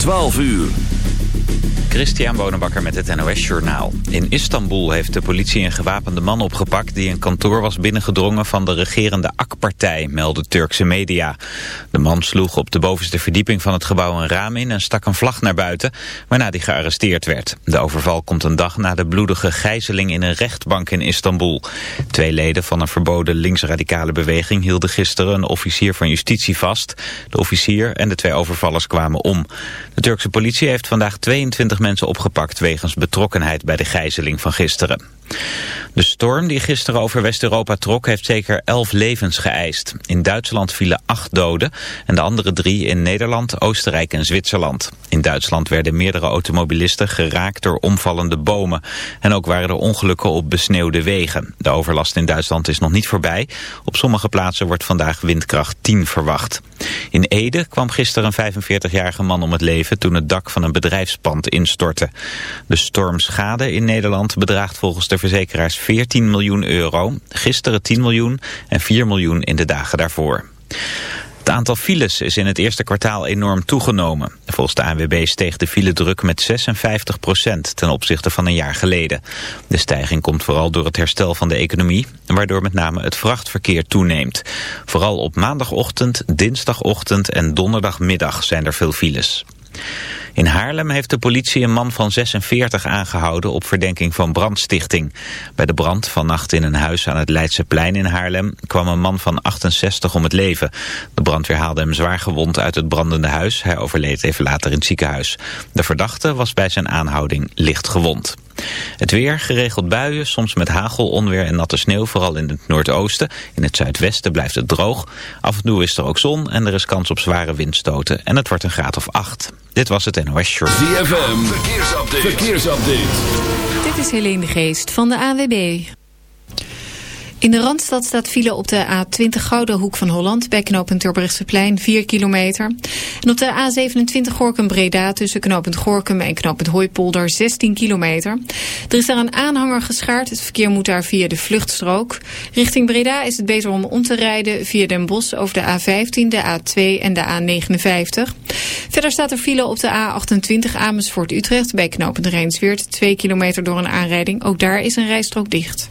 12 uur. Christian Bonenbakker met het NOS Journaal. In Istanbul heeft de politie een gewapende man opgepakt... die een kantoor was binnengedrongen van de regerende AK-partij, melden Turkse media. De man sloeg op de bovenste verdieping van het gebouw een raam in... en stak een vlag naar buiten, waarna die gearresteerd werd. De overval komt een dag na de bloedige gijzeling in een rechtbank in Istanbul. Twee leden van een verboden linksradicale beweging... hielden gisteren een officier van justitie vast. De officier en de twee overvallers kwamen om. De Turkse politie heeft vandaag 22 mensen opgepakt wegens betrokkenheid bij de gijzeling van gisteren. De storm die gisteren over West-Europa trok heeft zeker elf levens geëist. In Duitsland vielen acht doden en de andere drie in Nederland, Oostenrijk en Zwitserland. In Duitsland werden meerdere automobilisten geraakt door omvallende bomen. En ook waren er ongelukken op besneeuwde wegen. De overlast in Duitsland is nog niet voorbij. Op sommige plaatsen wordt vandaag windkracht 10 verwacht. In Ede kwam gisteren een 45-jarige man om het leven toen het dak van een instortte. De stormschade in Nederland bedraagt volgens de verzekeraars 14 miljoen euro. Gisteren 10 miljoen en 4 miljoen in de dagen daarvoor. Het aantal files is in het eerste kwartaal enorm toegenomen. Volgens de ANWB steeg de filedruk met 56% ten opzichte van een jaar geleden. De stijging komt vooral door het herstel van de economie, waardoor met name het vrachtverkeer toeneemt. Vooral op maandagochtend, dinsdagochtend en donderdagmiddag zijn er veel files. In Haarlem heeft de politie een man van 46 aangehouden op verdenking van brandstichting. Bij de brand vannacht in een huis aan het Leidseplein in Haarlem kwam een man van 68 om het leven. De brandweer haalde hem zwaar gewond uit het brandende huis. Hij overleed even later in het ziekenhuis. De verdachte was bij zijn aanhouding licht gewond. Het weer, geregeld buien, soms met hagel, onweer en natte sneeuw, vooral in het noordoosten. In het zuidwesten blijft het droog. Af en toe is er ook zon en er is kans op zware windstoten. En het wordt een graad of 8. Dit was het NOS Short. ZFM, verkeersupdate. verkeersupdate. Dit is Helene de Geest van de AWB. In de Randstad staat file op de A20 Gouden Hoek van Holland... bij knooppunt Terbrechtseplein 4 kilometer. En op de A27 Gorkum-Breda tussen knooppunt Gorkum en knooppunt Hooipolder 16 kilometer. Er is daar een aanhanger geschaard. Het verkeer moet daar via de vluchtstrook. Richting Breda is het beter om om te rijden via Den Bosch... over de A15, de A2 en de A59. Verder staat er file op de A28 Amersfoort-Utrecht... bij knooppunt Rijnsweert 2 kilometer door een aanrijding. Ook daar is een rijstrook dicht.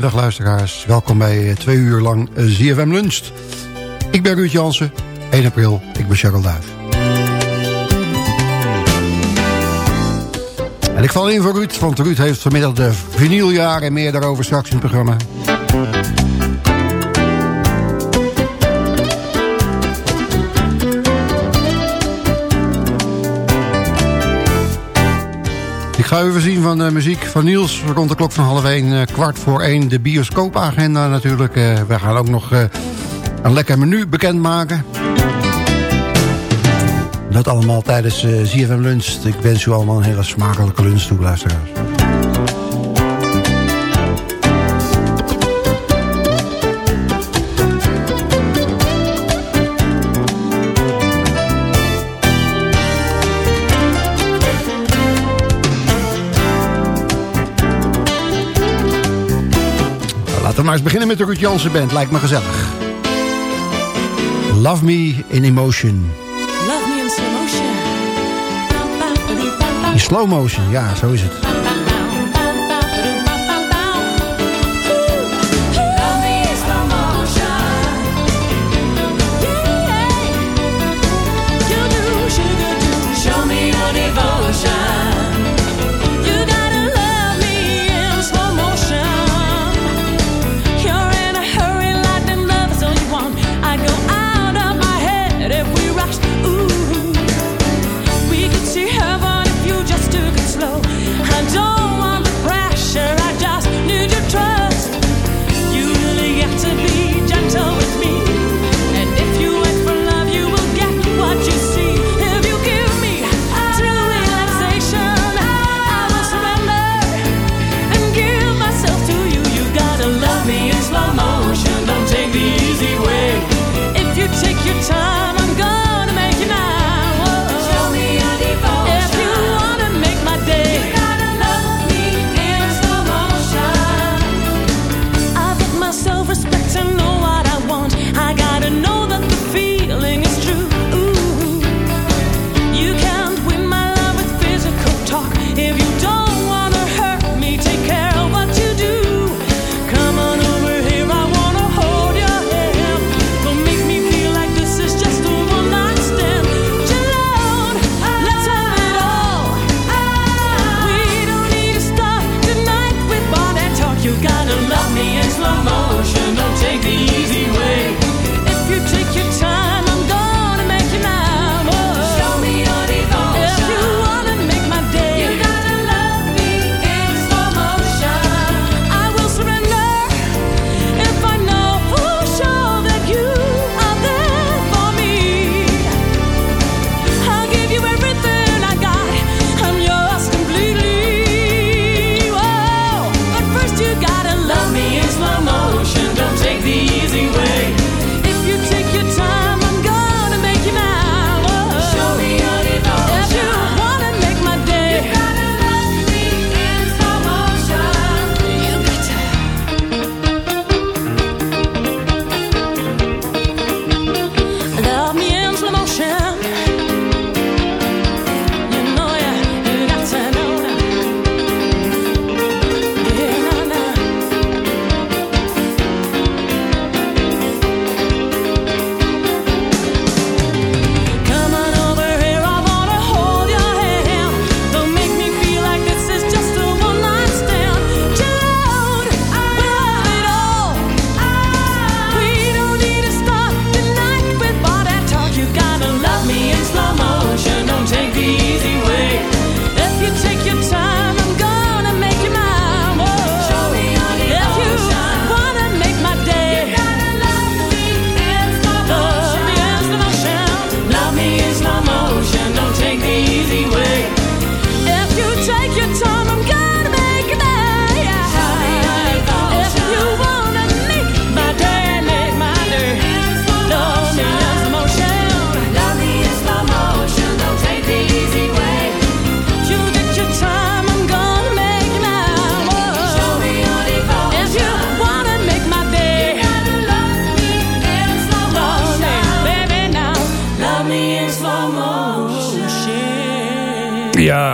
Dag luisteraars, welkom bij eh, twee uur lang eh, ZFM Lunch. Ik ben Ruud Jansen, 1 april, ik ben Cheryl Duif. En ik val in voor Ruud, want Ruud heeft vanmiddag de vinyljaren en meer daarover straks in het programma. Ga even zien van de muziek van Niels. Rond de klok van half 1, eh, kwart voor 1. De bioscoopagenda natuurlijk. Eh, we gaan ook nog eh, een lekker menu bekendmaken. Dat allemaal tijdens ZFM Lunch. Ik wens u allemaal een hele smakelijke lunch toe, luisteraars. maar eens beginnen met de Ruud Jansen Band. Lijkt me gezellig. Love me in emotion. Love me in slow motion. In slow motion, ja, zo is het.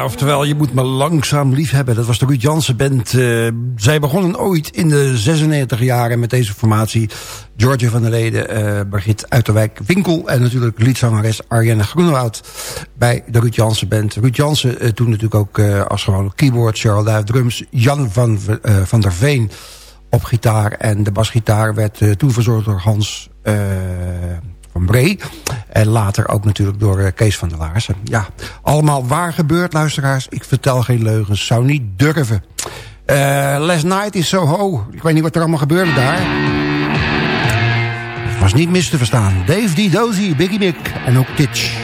Oftewel, je moet me langzaam lief hebben. Dat was de Ruud Jansen Band. Uh, zij begonnen ooit in de 96 jaren met deze formatie. George van der Leden, uh, Birgit Uiterwijk Winkel... en natuurlijk liedzangeres Arjenne Groenewoud bij de Ruud Jansen Band. Ruud Jansen uh, toen natuurlijk ook als gewoon keyboard, Charles Duif drums... Jan van, van der Veen op gitaar en de basgitaar werd toen verzorgd door Hans Bree. En later ook natuurlijk door uh, Kees van der Laarsen. Ja, allemaal waar gebeurd, luisteraars. Ik vertel geen leugens, zou niet durven. Uh, last night is Soho. Ik weet niet wat er allemaal gebeurde daar. Was niet mis te verstaan. Dave D. Biggie Mick en ook Titch.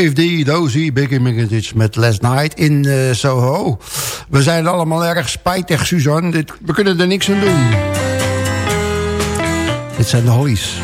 Dave D, Dozy, Biggie McIntyre met Last Night in uh, Soho. We zijn allemaal erg spijtig, Suzanne. Dit, we kunnen er niks aan doen. Dit zijn de Hollies.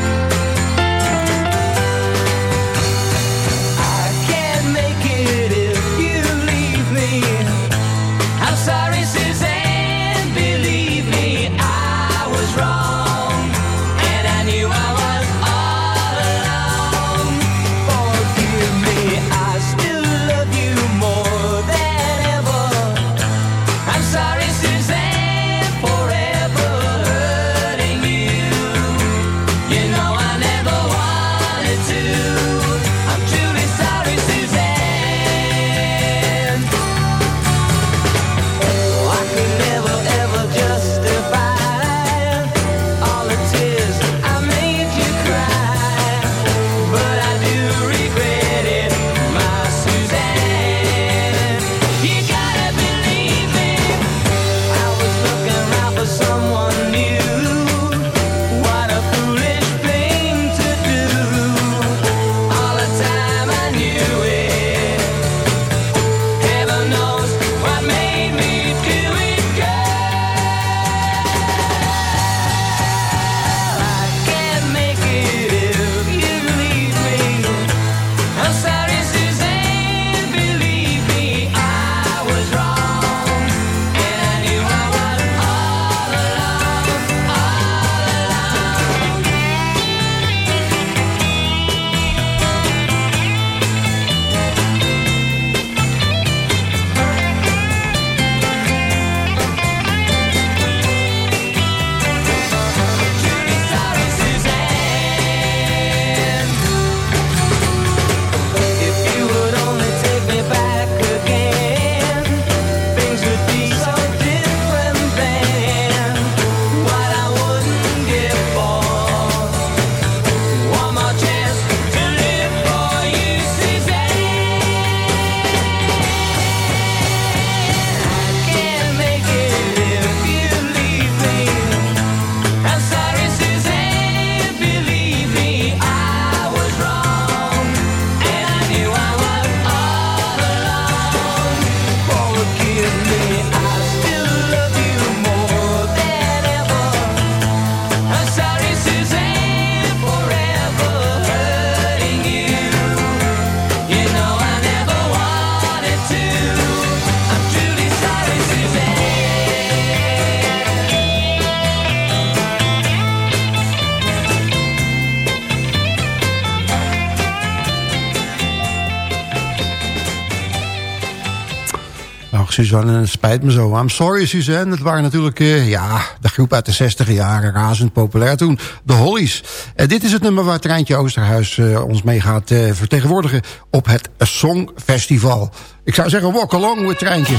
Suzanne, spijt me zo. I'm sorry, Suzanne. Het waren natuurlijk, eh, ja, de groep uit de 60 jaren. Razend populair toen. De Hollies. En dit is het nummer waar Treintje Oosterhuis eh, ons mee gaat vertegenwoordigen... op het Songfestival. Ik zou zeggen, walk along with Treintje.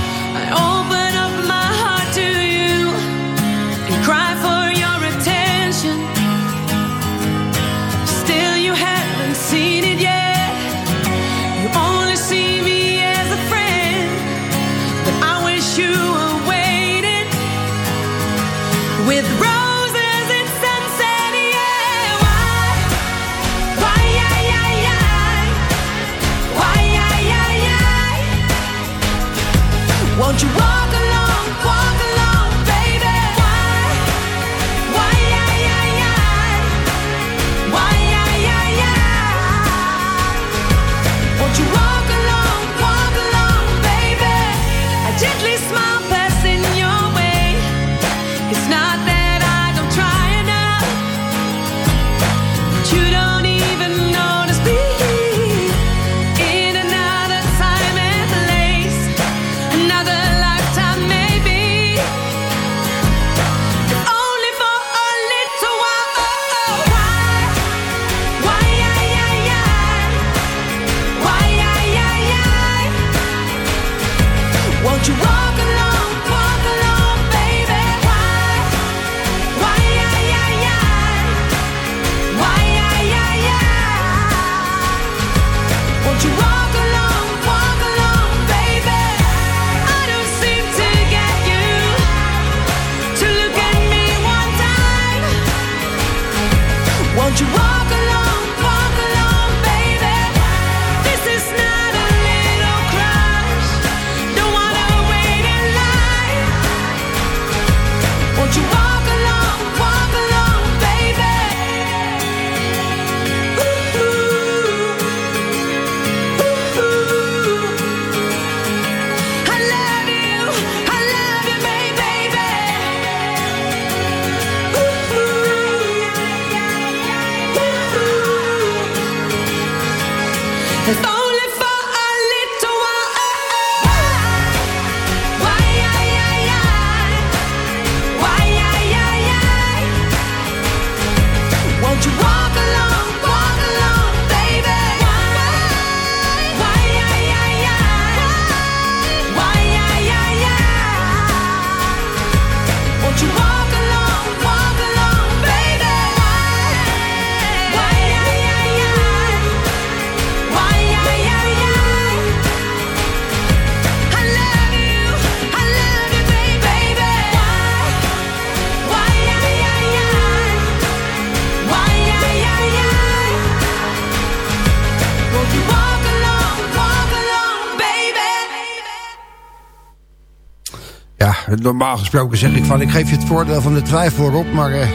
Normaal gesproken zeg ik van... ik geef je het voordeel van de twijfel erop, maar... eh,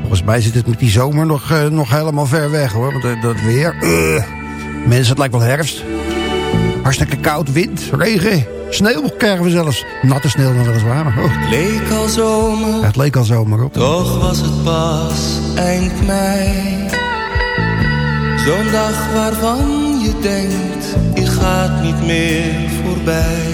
volgens mij zit het met die zomer nog, eh, nog helemaal ver weg, hoor. Want eh, dat weer... eh, mensen, het lijkt wel herfst. Hartstikke koud, wind, regen, sneeuw krijgen we zelfs. Natte sneeuw dan weliswaar, maar... Oh, Leek al zomer, ja, het leek al zomer op. toch was het pas eind mei. Zo'n dag waarvan je denkt, die gaat niet meer voorbij.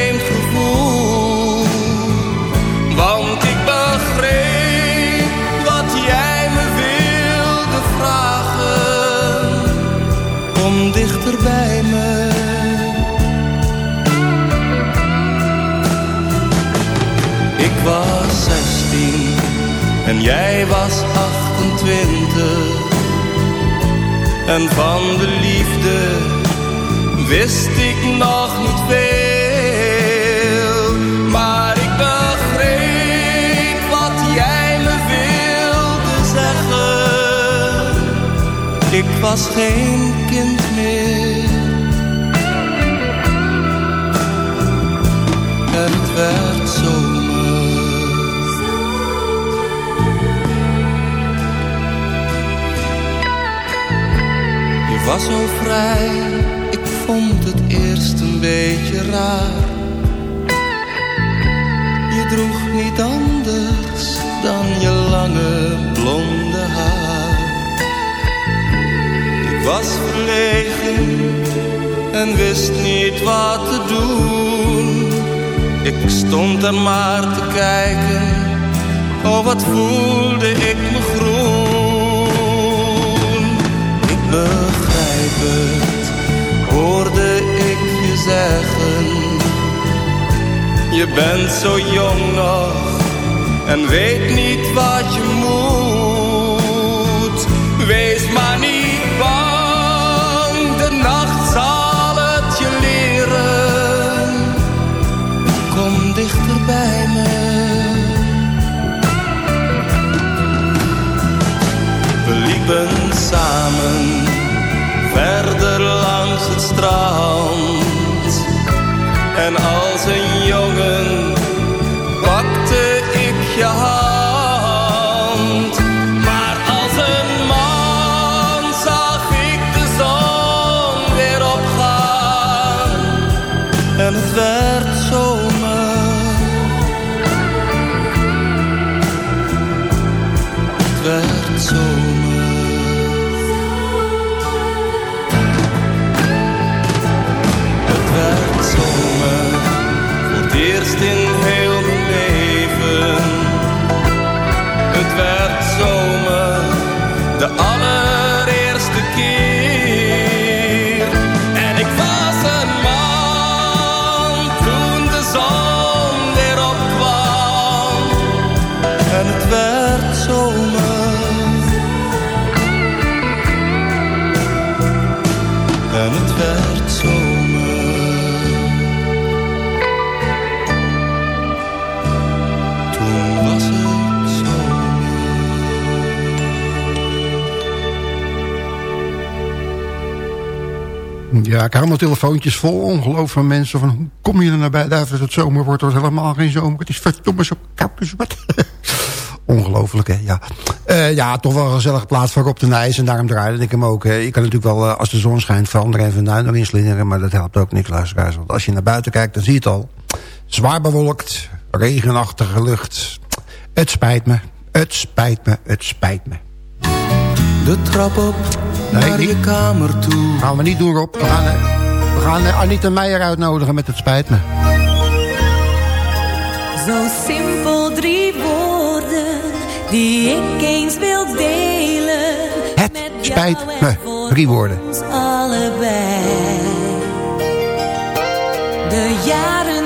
bij me. Ik was zestien en jij was 28. En van de liefde wist ik nog niet veel. Maar ik begreep wat jij me wilde zeggen. Ik was geen Werd zo Je was zo vrij, ik vond het eerst een beetje raar. Je droeg niet anders dan je lange blonde haar. Ik was verlegen en wist niet wat te doen ik stond er maar te kijken, oh wat voelde ik me groen. Ik begrijp het, hoorde ik je zeggen. Je bent zo jong nog en weet niet wat je moet. Ik hou telefoontjes vol ongeloof van mensen. Van, hoe kom je er naar buiten als het zomer wordt? Wordt helemaal geen zomer. Het is verdomme zo koud dus wat. Ongelooflijk, hè? Ja. Eh, ja, toch wel een gezellige plaats voor op de Nijs. En daarom draaide ik hem ook. eh. Je kan natuurlijk wel, eh, als de zon schijnt, veranderen en vandaan erin slingeren. Maar dat helpt ook niks, luisteraars. Want als je naar buiten kijkt, dan zie je het al. Zwaar bewolkt, regenachtige lucht. Het spijt me, het spijt me, het spijt me. De trap op Nee, naar niet. je kamer toe. Gaan we niet doen, Rob. We gaan, eh, we gaan eh, Anita Meijer uitnodigen met het spijt me. Zo simpel drie woorden die ik eens wil delen. Het met spijt me. Drie woorden. ons allebei. De jaren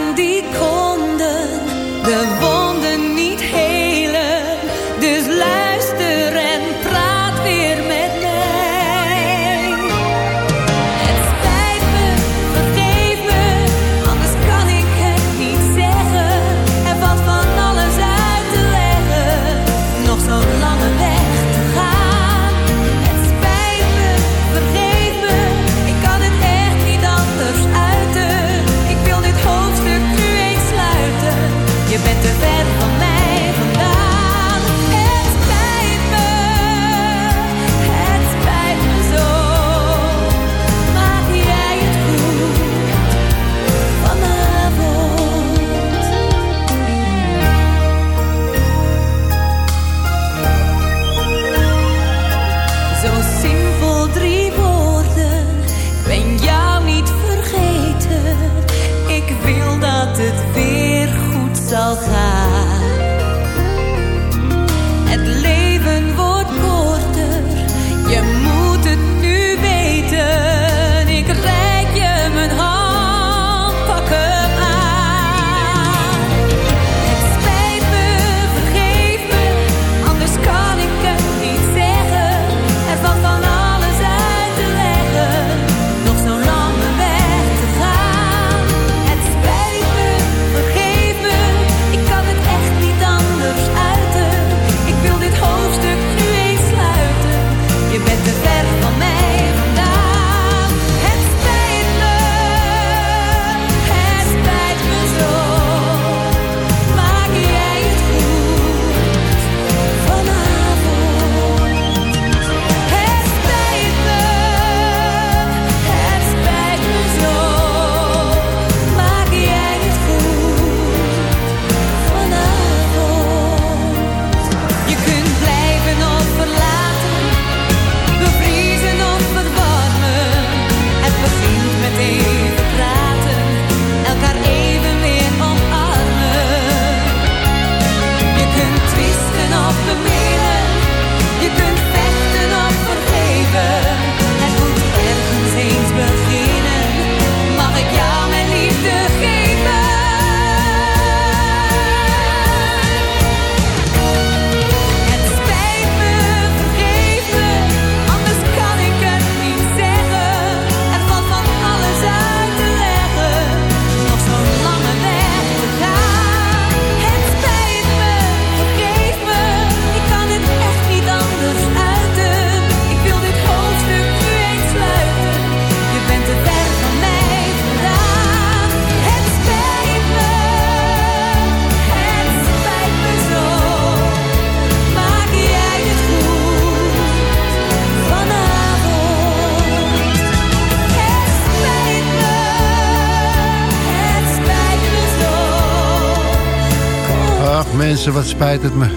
mensen, wat spijt het me.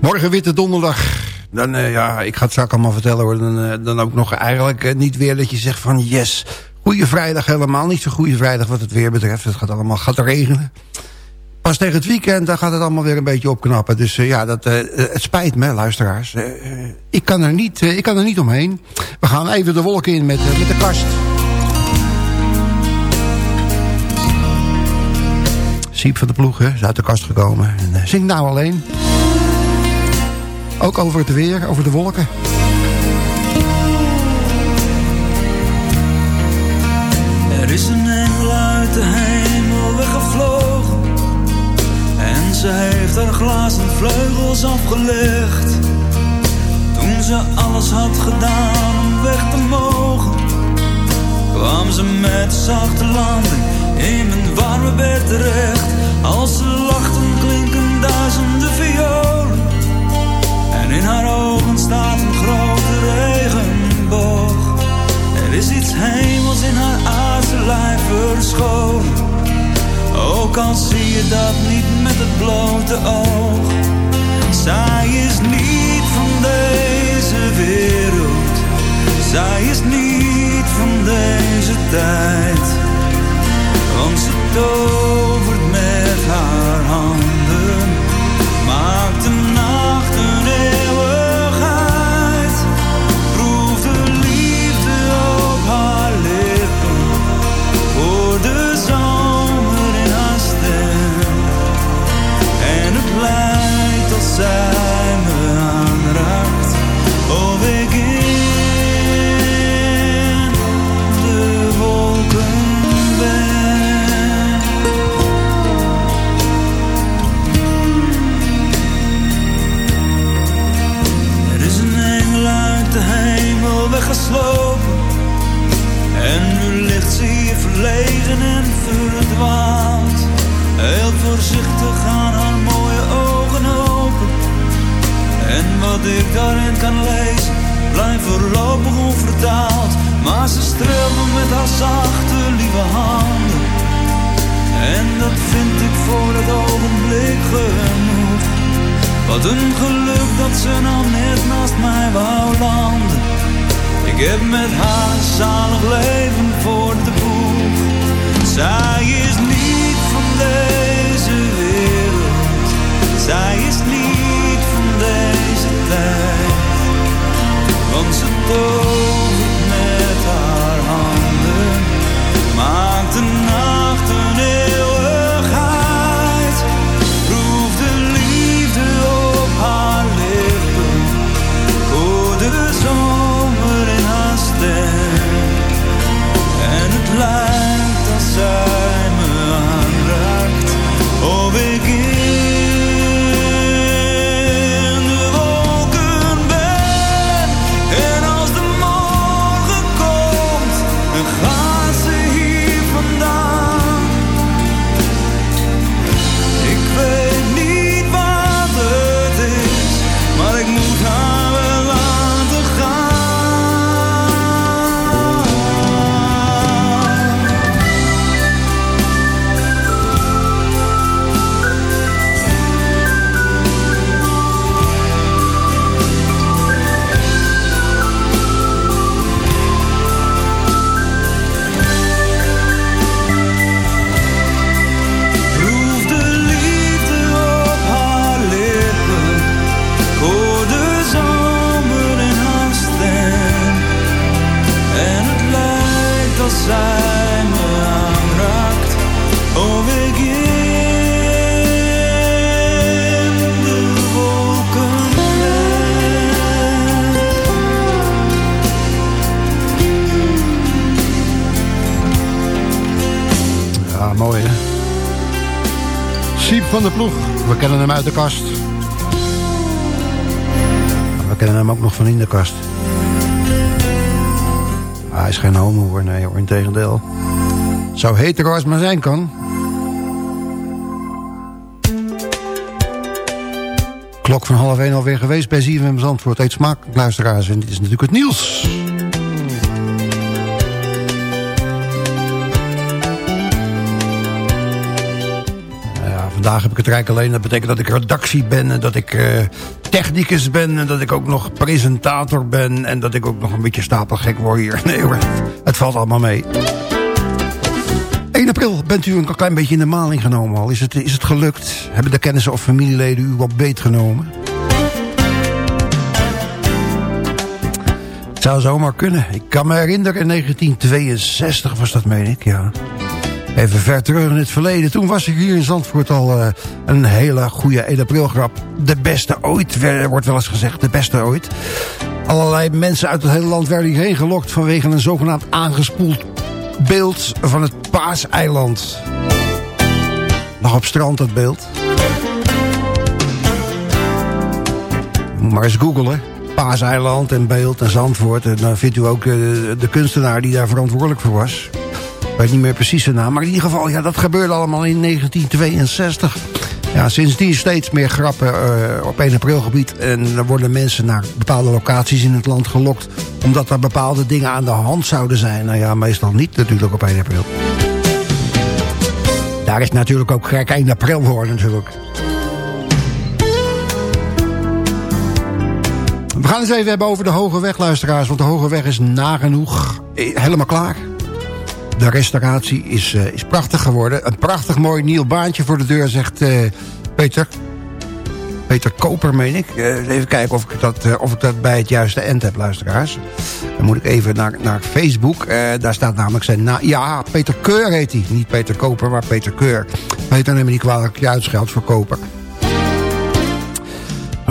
Morgen Witte Donderdag. Dan, eh, ja, ik ga het straks allemaal vertellen. Dan, eh, dan ook nog eigenlijk eh, niet weer dat je zegt van yes. Goeie vrijdag helemaal niet zo goede vrijdag wat het weer betreft. Het gaat allemaal gaat regenen. Pas tegen het weekend dan gaat het allemaal weer een beetje opknappen. Dus ja, dat, het spijt me luisteraars. ik, kan er niet, ik kan er niet omheen. We gaan even de wolken in met, met de kast. Siep van de ploeg hè, is uit de kast gekomen. En, zingt nou alleen. Ook over het weer, over de wolken. Afgelegd. Toen ze alles had gedaan om weg te mogen Kwam ze met zachte landing in mijn warme bed terecht. Als ze lachten klinken duizenden violen. En in haar ogen staat een grote regenboog. Er is iets hemels in haar aardse lijf verscholen. Ook al zie je dat niet met het blote oog Zij is niet van deze wereld. Zij is niet van deze tijd. Want ze tovert met haar handen Maakt de nacht een uit de kast. We kennen hem ook nog van in de kast. Hij is geen homo hoor, nee hoor, in tegendeel. Zo hetero als maar zijn kan. klok van half 1 alweer geweest bij ZFM Zandvoort. Eet smaak, luisteraars. En dit is natuurlijk het nieuws. Vandaag heb ik het rijk alleen. Dat betekent dat ik redactie ben en dat ik eh, technicus ben... en dat ik ook nog presentator ben... en dat ik ook nog een beetje stapelgek word hier. Nee hoor, het valt allemaal mee. 1 april bent u een klein beetje in de maling genomen al. Is het, is het gelukt? Hebben de kennissen of familieleden u wat beet genomen? Het zou zomaar kunnen. Ik kan me herinneren, in 1962 was dat, meen ik, ja. Even ver terug in het verleden. Toen was er hier in Zandvoort al uh, een hele goede 1 april grap. De beste ooit, wordt wel eens gezegd. De beste ooit. Allerlei mensen uit het hele land werden hierheen gelokt... vanwege een zogenaamd aangespoeld beeld van het Paaseiland. Nog op strand dat beeld. Maar eens googelen. Paaseiland en beeld en Zandvoort. En dan vindt u ook uh, de kunstenaar die daar verantwoordelijk voor was. Weet niet meer precies zijn naam. Maar in ieder geval, ja, dat gebeurde allemaal in 1962. Ja, sindsdien steeds meer grappen uh, op 1 april gebied. En dan worden mensen naar bepaalde locaties in het land gelokt... omdat er bepaalde dingen aan de hand zouden zijn. Nou ja, meestal niet natuurlijk op 1 april. Daar is natuurlijk ook gek 1 april voor natuurlijk. We gaan het even hebben over de Hoge Weg, luisteraars. Want de Hoge Weg is nagenoeg helemaal klaar. De restauratie is, uh, is prachtig geworden. Een prachtig mooi nieuw baantje voor de deur, zegt uh, Peter. Peter Koper, meen ik. Uh, even kijken of ik, dat, of ik dat bij het juiste end heb, luisteraars. Dan moet ik even naar, naar Facebook. daar staat namelijk zijn naam. Ja, Peter Keur heet hij. Niet Peter Koper, maar Peter Keur. Peter, neem me niet kwalijk. Je uitscheld voor Koper.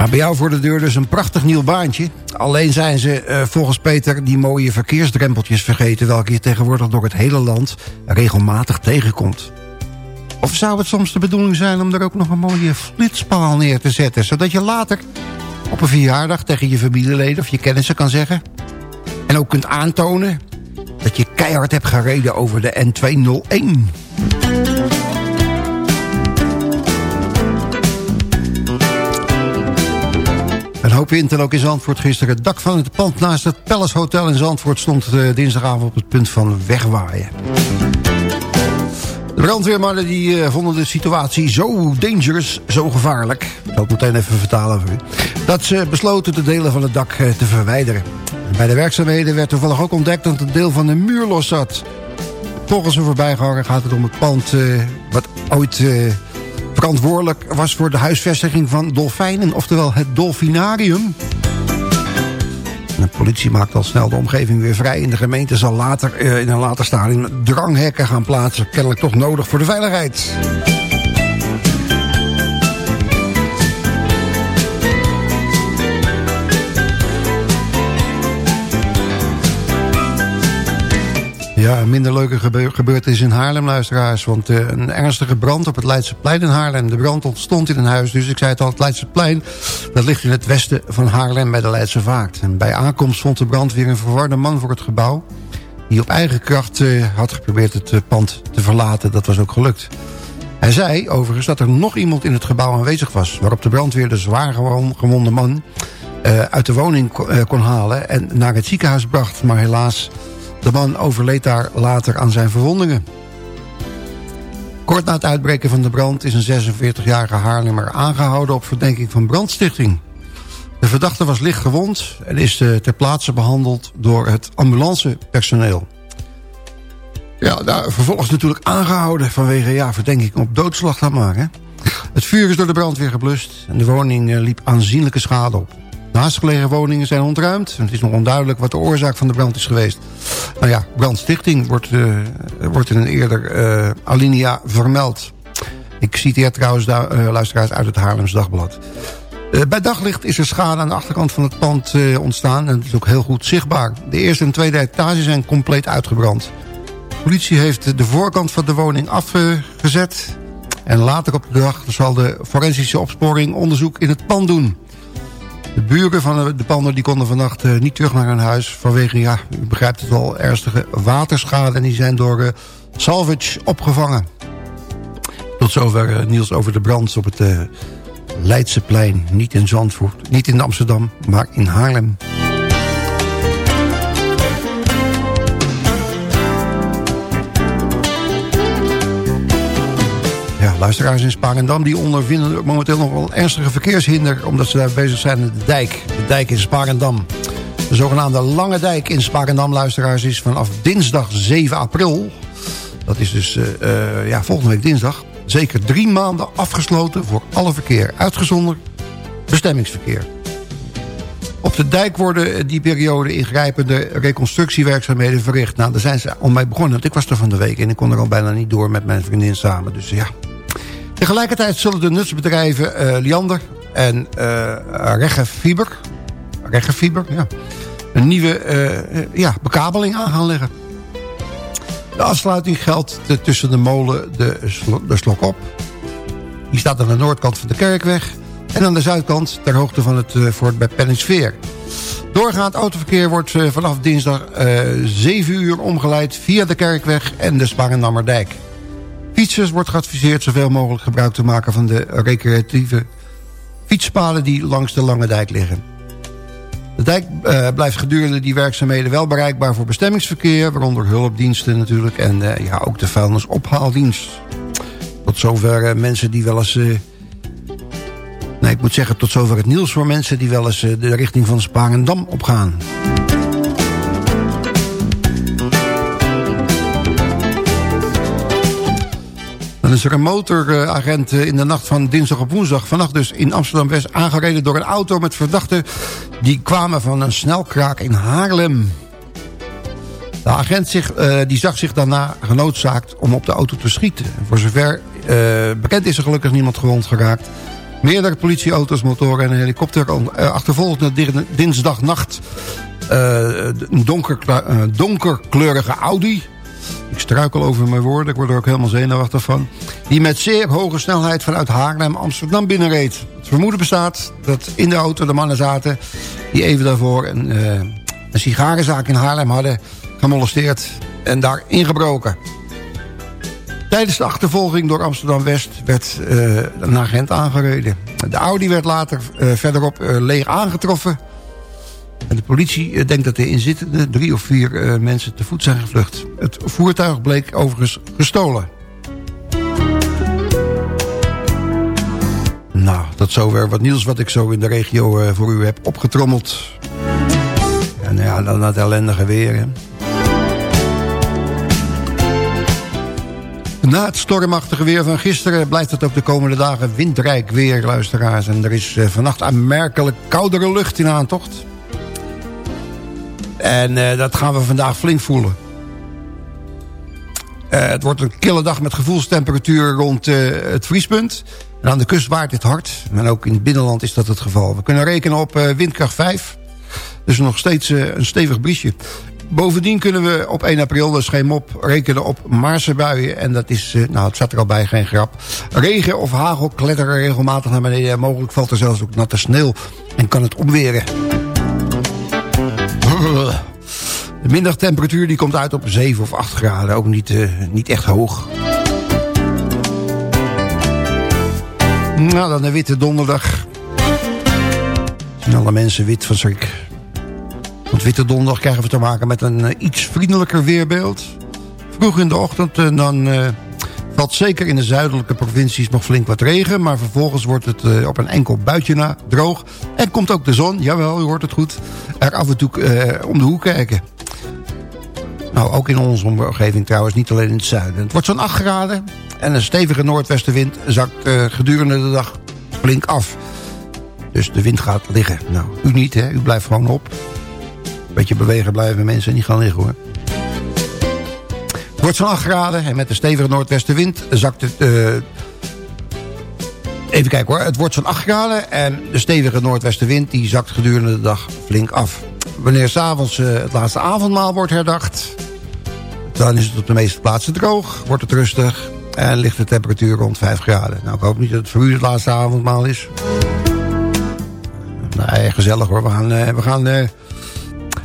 Maar bij jou voor de deur dus een prachtig nieuw baantje. Alleen zijn ze uh, volgens Peter die mooie verkeersdrempeltjes vergeten... welke je tegenwoordig door het hele land regelmatig tegenkomt. Of zou het soms de bedoeling zijn om er ook nog een mooie flitspaal neer te zetten... zodat je later op een verjaardag tegen je familieleden of je kennissen kan zeggen... en ook kunt aantonen dat je keihard hebt gereden over de N201... Een hoop en ook in Zandvoort gisteren. Het dak van het pand naast het Palace Hotel in Zandvoort... stond uh, dinsdagavond op het punt van wegwaaien. De brandweermannen die, uh, vonden de situatie zo dangerous, zo gevaarlijk... ik zal meteen even vertalen voor u... dat ze besloten de delen van het dak uh, te verwijderen. Bij de werkzaamheden werd toevallig ook ontdekt dat een deel van de muur los zat. Volgens een voorbijganger gaat het om het pand wat ooit verantwoordelijk was voor de huisvestiging van dolfijnen, oftewel het dolfinarium. De politie maakt al snel de omgeving weer vrij. En de gemeente zal later uh, in een later stadium dranghekken gaan plaatsen. Kennelijk toch nodig voor de veiligheid. Ja, minder leuke gebeur gebeurtenis in Haarlem, luisteraars. Want uh, een ernstige brand op het Leidseplein in Haarlem. De brand ontstond in een huis, dus ik zei het al, het Leidseplein... dat ligt in het westen van Haarlem bij de Leidse Vaart. En bij aankomst vond de brand weer een verwarde man voor het gebouw... die op eigen kracht uh, had geprobeerd het uh, pand te verlaten. Dat was ook gelukt. Hij zei overigens dat er nog iemand in het gebouw aanwezig was... waarop de brandweer de zwaar gewonde man uit de woning kon halen... en naar het ziekenhuis bracht, maar helaas... De man overleed daar later aan zijn verwondingen. Kort na het uitbreken van de brand is een 46-jarige Haarlemmer aangehouden op verdenking van brandstichting. De verdachte was licht gewond en is ter plaatse behandeld door het ambulancepersoneel. Ja, daar vervolgens natuurlijk aangehouden vanwege ja, verdenking op doodslag dan. Hè. Het vuur is door de brandweer geblust en de woning liep aanzienlijke schade op. Naastgelegen woningen zijn ontruimd. Het is nog onduidelijk wat de oorzaak van de brand is geweest. Nou ja, brandstichting wordt, uh, wordt in een eerder uh, alinea vermeld. Ik citeer trouwens uh, luisteraars uit het Haarlems Dagblad. bij daglicht is er schade aan de achterkant van het pand ontstaan. En dat is ook heel goed zichtbaar. De eerste en tweede etage zijn compleet uitgebrand. De politie heeft de voorkant van de woning afgezet. En later op de dag zal de forensische opsporing onderzoek in het pand doen. De buren van de panden die konden vannacht uh, niet terug naar hun huis... vanwege, ja, u begrijpt het wel, ernstige waterschade... en die zijn door uh, salvage opgevangen. Tot zover uh, Niels over de brand op het Leidseplein, niet in Zandvoort, niet in Amsterdam, maar in Haarlem. Luisteraars in Sparendam die ondervinden momenteel nog wel ernstige verkeershinder... omdat ze daar bezig zijn met de dijk. De dijk in Sparendam. De zogenaamde Lange Dijk in Sparendam, luisteraars, is vanaf dinsdag 7 april... dat is dus uh, uh, ja, volgende week dinsdag... zeker drie maanden afgesloten voor alle verkeer. Uitgezonderd bestemmingsverkeer. Op de dijk worden die periode ingrijpende reconstructiewerkzaamheden verricht. Nou, daar zijn ze al mee begonnen, want ik was er van de week... en ik kon er al bijna niet door met mijn vriendin samen. Dus ja, Tegelijkertijd zullen de nutsbedrijven uh, Liander en uh, Reggefiber, Reggefiber ja, een nieuwe uh, ja, bekabeling aan gaan leggen. De afsluiting geldt tussen de molen de, de slok op. Die staat aan de noordkant van de kerkweg. En aan de zuidkant ter hoogte van het fort bij Penningsveer. Doorgaand autoverkeer wordt vanaf dinsdag 7 uur omgeleid via de kerkweg en de Sparrendammerdijk. Fietsers wordt geadviseerd zoveel mogelijk gebruik te maken van de recreatieve fietspaden die langs de Lange Dijk liggen. De dijk uh, blijft gedurende die werkzaamheden wel bereikbaar voor bestemmingsverkeer, waaronder hulpdiensten natuurlijk en uh, ja, ook de vuilnisophaaldienst. Tot zover uh, mensen die wel eens... nee, ik moet zeggen tot zover het nieuws voor mensen die wel eens de richting van Sparendam opgaan. Dan is er een motoragent in de nacht van dinsdag op woensdag... vannacht dus in Amsterdam-West aangereden door een auto met verdachten... die kwamen van een snelkraak in Haarlem. De agent zich, uh, die zag zich daarna genoodzaakt om op de auto te schieten. Voor zover uh, bekend is er gelukkig niemand gewond geraakt. Meerdere politieauto's, motoren en een helikopter achtervolgden dinsdagnacht... een donker, donkerkleurige Audi ik struikel over mijn woorden, ik word er ook helemaal zenuwachtig van. Die met zeer hoge snelheid vanuit Haarlem Amsterdam binnenreed. Het vermoeden bestaat dat in de auto de mannen zaten... die even daarvoor een, uh, een sigarenzaak in Haarlem hadden gemolesteerd... en daar ingebroken. Tijdens de achtervolging door Amsterdam-West werd uh, een agent aangereden. De Audi werd later uh, verderop leeg aangetroffen... En de politie eh, denkt dat de inzittenden drie of vier uh, mensen te voet zijn gevlucht. Het voertuig bleek overigens gestolen. Nou, tot zover wat nieuws wat ik zo in de regio uh, voor u heb opgetrommeld. En ja, dan het ellendige weer. Na het stormachtige weer van gisteren blijft het ook de komende dagen windrijk weer, luisteraars. En er is vannacht aanmerkelijk koudere lucht in aantocht. En uh, dat gaan we vandaag flink voelen. Uh, het wordt een kille dag met gevoelstemperatuur rond uh, het vriespunt. En aan de kust waait het hard. En ook in het binnenland is dat het geval. We kunnen rekenen op windkracht 5. Dus nog steeds een stevig briesje. Bovendien kunnen we op 1 april, dus geen mop, rekenen op Maarse buien. En dat is, nou het zat er al bij, geen grap. Regen of hagel kletteren regelmatig naar beneden. En mogelijk valt er zelfs ook natte sneeuw en kan het omweren. De middagtemperatuur die komt uit op 7 of 8 graden. Ook niet, uh, niet echt hoog. Nou, dan de witte donderdag. Zien alle mensen wit van schrik. Want witte donderdag krijgen we te maken met een uh, iets vriendelijker weerbeeld. Vroeg in de ochtend uh, dan zeker in de zuidelijke provincies nog flink wat regen... maar vervolgens wordt het uh, op een enkel buitje na droog. En komt ook de zon, jawel, u hoort het goed, er af en toe uh, om de hoek kijken. Nou, ook in onze omgeving trouwens, niet alleen in het zuiden. Het wordt zo'n 8 graden en een stevige noordwestenwind zakt uh, gedurende de dag flink af. Dus de wind gaat liggen. Nou, u niet, hè? U blijft gewoon op. Beetje bewegen blijven mensen niet gaan liggen, hoor. Wordt zo'n 8 graden en met de stevige noordwestenwind zakt het... Uh, even kijken hoor. Het wordt zo'n 8 graden en de stevige noordwestenwind die zakt gedurende de dag flink af. Wanneer s'avonds uh, het laatste avondmaal wordt herdacht... dan is het op de meeste plaatsen droog, wordt het rustig... en ligt de temperatuur rond 5 graden. Nou, ik hoop niet dat het voor u het laatste avondmaal is. Nee, gezellig hoor. We gaan... Uh, we gaan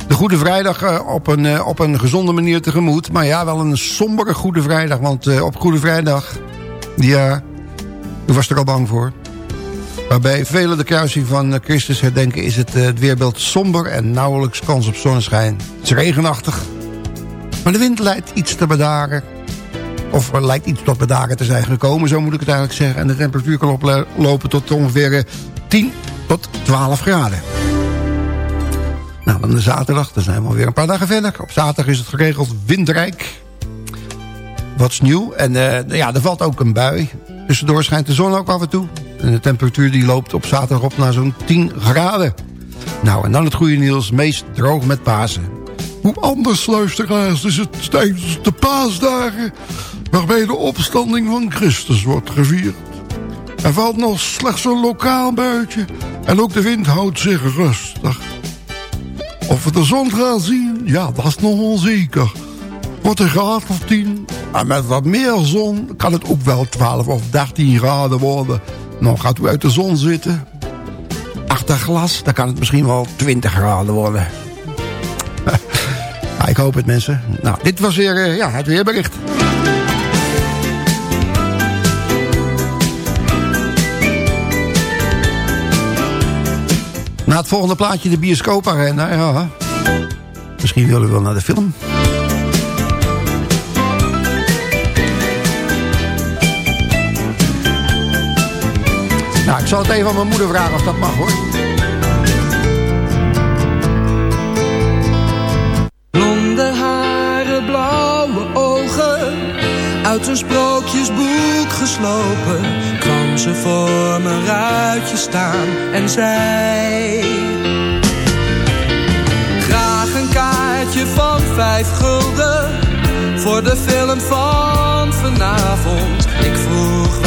de Goede Vrijdag uh, op, een, uh, op een gezonde manier tegemoet. Maar ja, wel een sombere Goede Vrijdag. Want uh, op Goede Vrijdag, ja, u was er al bang voor. Waarbij velen de kruising van eh, Christus herdenken... is het, eh, het weerbeeld somber en nauwelijks kans op zonneschijn. Het is regenachtig. Maar de wind lijkt iets te bedaren. Of er lijkt iets tot bedaren te zijn gekomen, zo moet ik het eigenlijk zeggen. En de temperatuur kan oplopen tot ongeveer eh, 10 tot 12 graden. Nou, dan de zaterdag, dan zijn we alweer een paar dagen verder. Op zaterdag is het geregeld windrijk. Wat is nieuw. En eh, ja, er valt ook een bui. Tussendoor schijnt de zon ook af en toe. En de temperatuur die loopt op zaterdag op naar zo'n 10 graden. Nou, en dan het goede nieuws. Meest droog met Pasen. Hoe anders, luisteraars, is het tijdens de paasdagen... waarbij de opstanding van Christus wordt gevierd. Er valt nog slechts een lokaal buitje... en ook de wind houdt zich rustig. Of we de zon gaan zien, ja, dat is nog onzeker. Wordt een graad of 10. En met wat meer zon kan het ook wel 12 of 13 graden worden. Nou gaat u uit de zon zitten. Achter glas, dan kan het misschien wel 20 graden worden. Ik hoop het, mensen. Nou, dit was weer eh, ja, het weerbericht. Het volgende plaatje de bioscooparena. Ja. Misschien willen we wel naar de film. Nou, ik zal het even aan mijn moeder vragen of dat mag hoor. Blonde haren, blauwe ogen, uit een sprookjesboek geslopen, ze voor mijn ruitje staan en zei: Graag een kaartje van vijf gulden voor de film van vanavond. Ik vroeg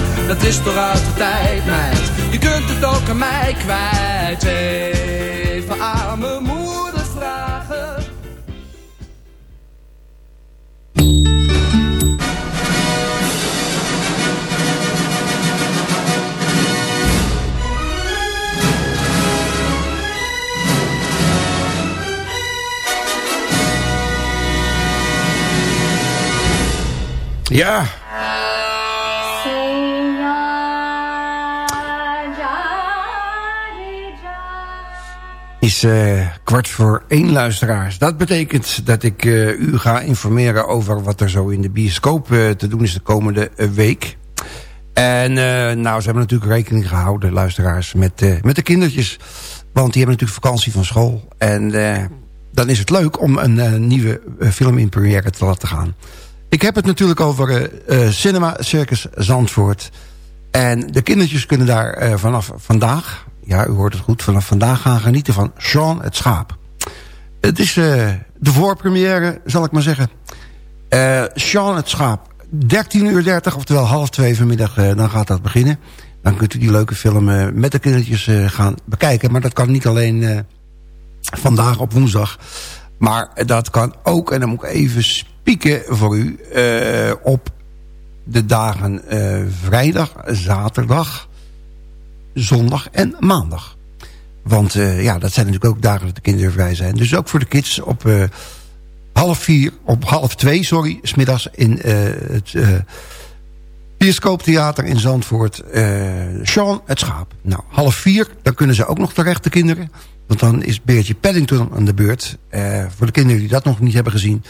dat is toch uit de tijd, meid. Je kunt het ook aan mij kwijt. Even aan mijn moeder vragen. Ja, is eh, kwart voor één luisteraars. Dat betekent dat ik eh, u ga informeren over wat er zo in de bioscoop eh, te doen is de komende week. En nou, ze hebben natuurlijk rekening gehouden, luisteraars, met, met de kindertjes. Want die hebben natuurlijk vakantie van school. En dan is het leuk om een nieuwe film in première te laten gaan. Ik heb het natuurlijk over Cinema Circus Zandvoort. En de kindertjes kunnen daar vanaf vandaag, ja u hoort het goed, vanaf vandaag gaan genieten van Sean het Schaap. Het is eh, de voorpremière, zal ik maar zeggen. Sean het Schaap, 13 uur 30, oftewel half twee vanmiddag, eh, dan gaat dat beginnen. Dan kunt u die leuke film met de kindertjes gaan bekijken. Maar dat kan niet alleen vandaag op woensdag. Maar dat kan ook, en dan moet ik even spieken voor u... op de dagen vrijdag, zaterdag, zondag en maandag. Want eh, ja, dat zijn natuurlijk ook dagen dat de kinderen vrij zijn. Dus ook voor de kids op eh, half vier, op half twee, sorry, smiddags in eh, het bioscooptheater in Zandvoort. Sean het Schaap. Nou, half vier, dan kunnen ze ook nog terecht, de kinderen. Want dan is Beertje Paddington aan de beurt. Voor de kinderen die dat nog niet hebben gezien.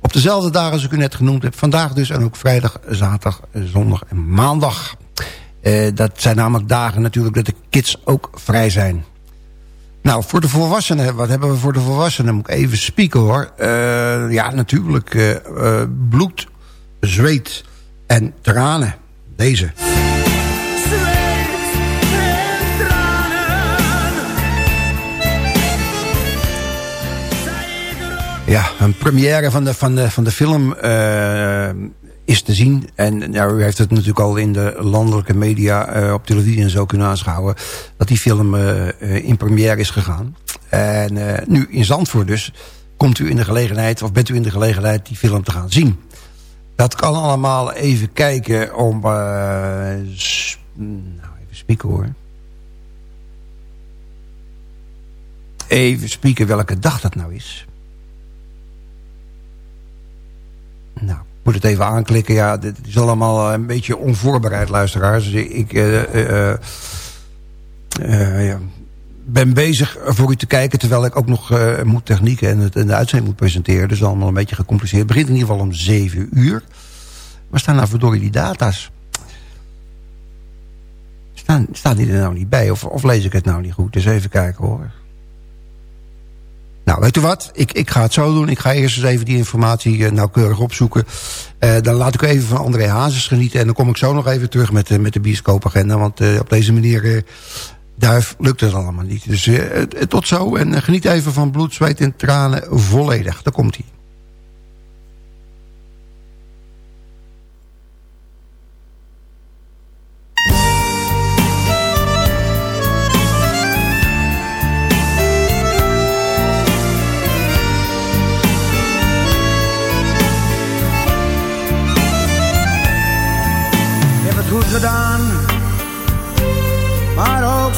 Op dezelfde dagen als ik u net genoemd heb. Vandaag dus en ook vrijdag, zaterdag, zondag en maandag. Eh, dat zijn namelijk dagen natuurlijk dat de kids ook vrij zijn. Nou, voor de volwassenen, wat hebben we voor de volwassenen? Moet ik even spieken hoor. Eh, ja, natuurlijk eh, bloed, zweet en tranen. Deze. Ja, een première van de, van de, van de film is te zien. En u heeft het natuurlijk al in de landelijke media eh, op televisie en zo kunnen aanschouwen. Dat die film eh, eh, in première is gegaan. En nu in Zandvoort dus komt u in de gelegenheid, of bent u in de gelegenheid die film te gaan zien. Dat kan allemaal even kijken om... nou, even spieken hoor. Even spieken welke dag dat nou is. Nou, moet het even aanklikken. Ja, dit is allemaal eh, een beetje onvoorbereid, luisteraars. Dus ik eh, eh, ja, ben bezig voor u te kijken... terwijl ik ook nog moet technieken en, het, en de uitzending moet presenteren. Dus allemaal een beetje gecompliceerd. Het begint in ieder geval om 7 uur. Waar staan nou verdorie die data's? Staan, staan die er nou niet bij? Of, of lees ik het nou niet goed? Dus even kijken hoor. Nou, weet u wat? Ik, ik ga het zo doen. Ik ga eerst eens even die informatie eh, nauwkeurig opzoeken. Eh, dan laat ik even van André Hazes genieten. En dan kom ik zo nog even terug met, eh, met de bioscoopagenda. Want op deze manier, duif, lukt het allemaal niet. Dus tot zo. En geniet even van bloed, zweet en tranen volledig. Daar komt hij.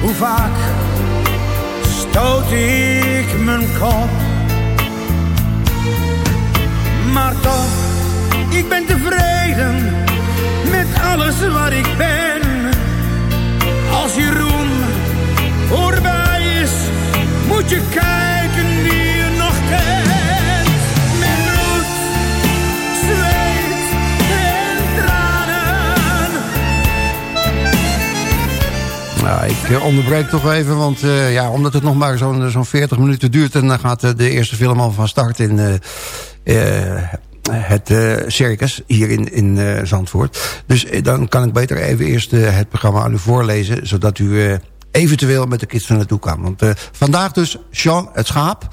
Hoe vaak stoot ik mijn kop, maar toch, ik ben tevreden met alles wat ik ben. Als je roem voorbij is, moet je kijken Nou, ik eh, onderbreek toch even, want eh, ja, omdat het nog maar zo'n zo'n 40 minuten duurt... en dan gaat eh, de eerste film al van start in eh, eh, het eh, circus hier in, in eh, Zandvoort. Dus eh, dan kan ik beter even eerst eh, het programma aan u voorlezen... zodat u eh, eventueel met de kids er naartoe kan. Want eh, vandaag dus Jean het Schaap...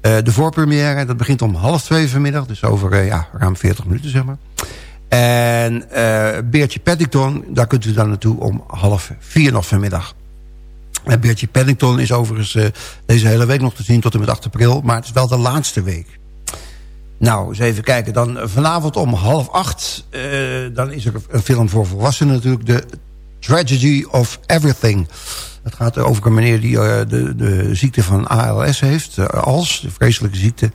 Eh, de voorpremière, dat begint om half twee vanmiddag. Dus over eh, ja, ruim 40 minuten, zeg maar. En eh, Beertje Paddington, daar kunt u dan naartoe om half vier nog vanmiddag. En Beertje Paddington is overigens eh, deze hele week nog te zien tot en met 8 april. Maar het is wel de laatste week. Nou, eens even kijken. Dan vanavond om half acht. eh, dan is er een film voor volwassenen natuurlijk. De Tragedy of Everything. Het gaat over een meneer die eh, de, de ziekte van ALS heeft. eh, ALS, de vreselijke ziekte.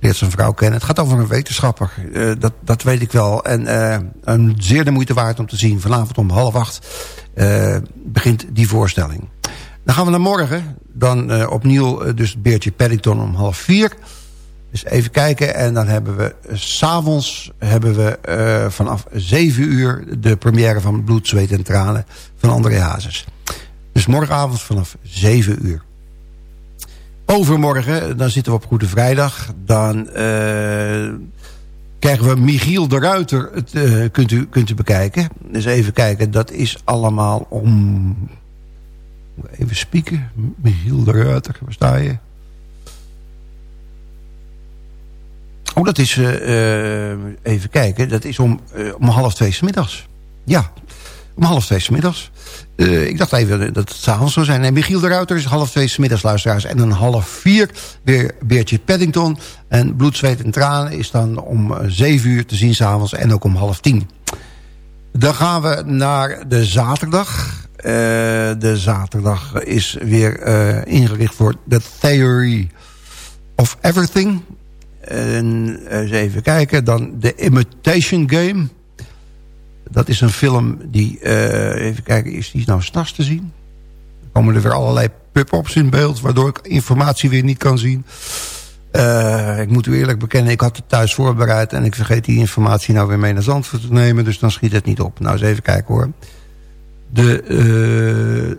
Leert zijn vrouw kennen. Het gaat over een wetenschapper. Eh, dat, dat weet ik wel. En eh, een zeer de moeite waard om te zien. Vanavond om half acht eh, begint die voorstelling. Dan gaan we naar morgen. Dan opnieuw dus Beertje Paddington om half vier. Dus even kijken. En dan hebben we s'avonds hebben we vanaf 7 uur de première van Bloed, Zweet en Tranen van André Hazes. Dus morgenavond vanaf 7 uur. Overmorgen, dan zitten we op Goede Vrijdag. Dan eh, krijgen we Michiel de Ruiter. Het, eh, kunt, u, kunt u bekijken. Dus even kijken. Dat is allemaal om... Even spieken. Michiel de Ruiter, waar sta je? Oh, dat is, eh, even kijken, dat is om, om half twee middags. Ja, om half twee 's middags. Eh, ik dacht even dat het s'avonds zou zijn. Nee, Michiel de Ruiter is half twee 's middags, luisteraars. En een half vier weer Beertje Paddington. En Bloed, Zweet en Tranen is dan om eh, zeven uur te zien s'avonds en ook om half tien. Dan gaan we naar de zaterdag. Eh, de zaterdag is weer ingericht voor The Theory of Everything. En eens even kijken. Dan The Imitation Game. Dat is een film die... eh, even kijken, is die nou s'nachts te zien? Er komen er weer allerlei pub-ups in beeld... waardoor ik informatie weer niet kan zien. Eh, ik moet u eerlijk bekennen, ik had het thuis voorbereid... en ik vergeet die informatie nou weer mee naar Zandvoort te nemen... dus dan schiet het niet op. Nou, eens even kijken hoor. De eh,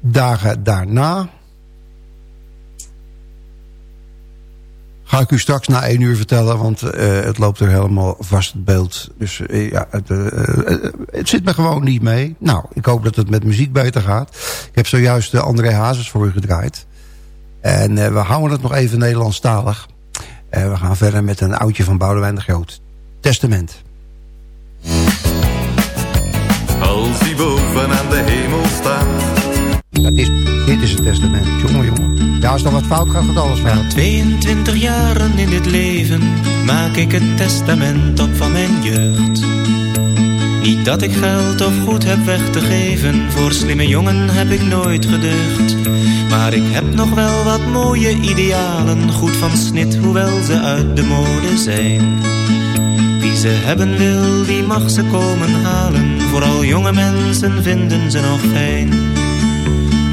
dagen daarna... ga ik u straks na één uur vertellen, want eh, het loopt er helemaal vast het beeld. Dus eh, ja, het, eh, het zit me gewoon niet mee. Nou, ik hoop dat het met muziek beter gaat. Ik heb zojuist de André Hazes voor u gedraaid. En we houden het nog even Nederlandstalig. En we gaan verder met een oudje van Boudewijn de Groot. Testament. Als die boven aan de hemel staat. Dat is, dit is het testament. Jongen, jongen. Ja, als er wat fout gaat, gaat alles fout. Na 22 jaren in dit leven maak ik het testament op van mijn jeugd. Niet dat ik geld of goed heb weg te geven, voor slimme jongen heb ik nooit geducht. Maar ik heb nog wel wat mooie idealen, goed van snit, hoewel ze uit de mode zijn. Wie ze hebben wil, die mag ze komen halen, vooral jonge mensen vinden ze nog fijn.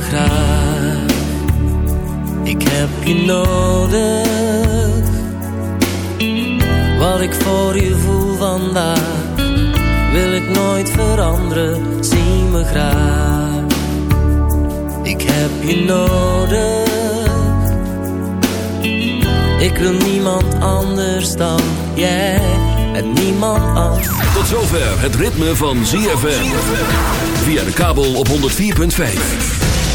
Me ik heb je nodig. Wat ik voor je voel vandaag, wil ik nooit veranderen. Zie me graag, ik heb je nodig. Ik wil niemand anders dan jij en niemand anders. Tot zover het ritme van ZFM. Via de kabel op 104.5.